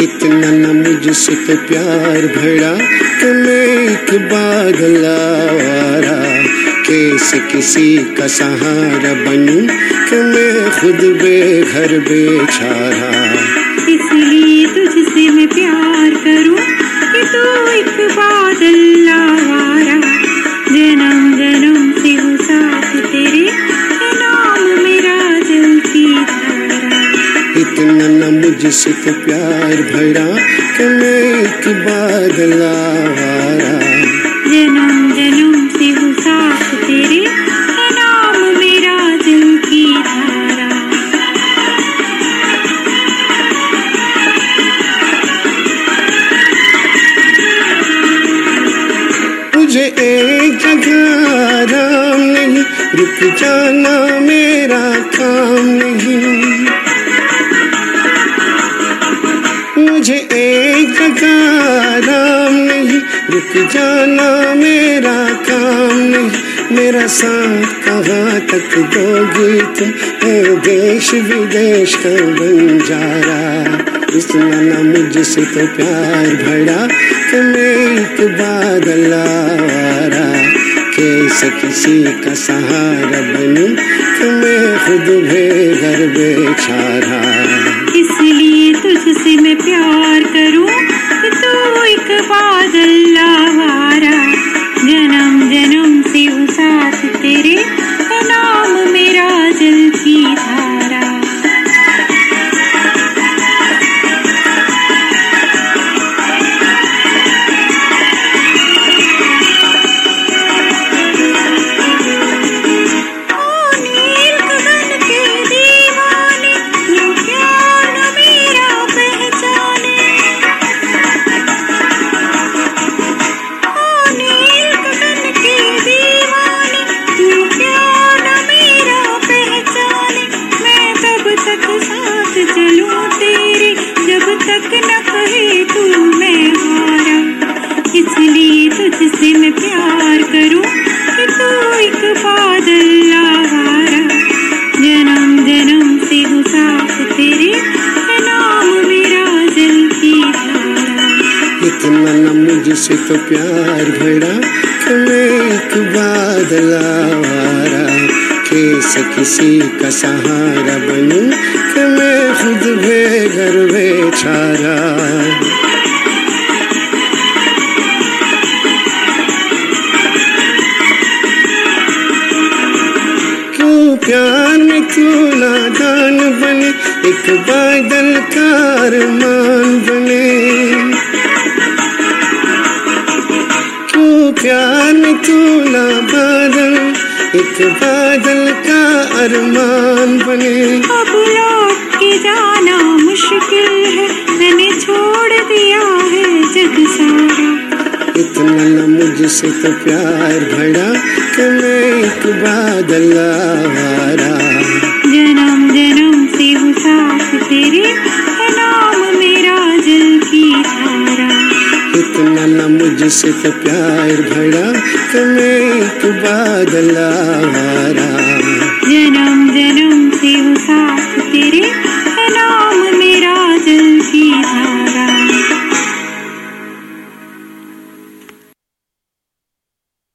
इतना न मुझसे तो प्यार भरा कि मैं एक बादल आवारा कैसे किसी का सहारा बनूं कि मैं खुद बेघर बेचारा। तो प्यार भरा कि मैं एक बादल जन्म जन्म से हो साथ तेरे नाम मेरा जल की धारा। मुझे एक जगह आराम नहीं रुक जाना मेरा काम नहीं। मुझे एक आराम नहीं, रुक जाना मेरा काम नहीं। मेरा साथ कहाँ तक दोगी तुम? देश विदेश का बंजारा इस न मुझसे तो प्यार भरा मैं एक बादल आवारा। कैसे किसी का सहारा बनूं? मैं खुद घर बेचारा। प्यार करूँ। मुझसे तो प्यार भरा एक बादल आवारा। कैसे किसी का सहारा बनूं कि मैं खुद बेघर बेचारा प्यार में क्यों नादान बने? एक बादल कार मान बने। में क्यों बादल? एक बादल का अरमान बने। अब लौट के जाना मुश्किल है। मैंने छोड़ दिया है जग सारा। इतना न मुझसे तो प्यार भरा कि मैं एक बादल आवारा। तो प्यार भरा तुम्हें तो बादल आवारा। ये साथ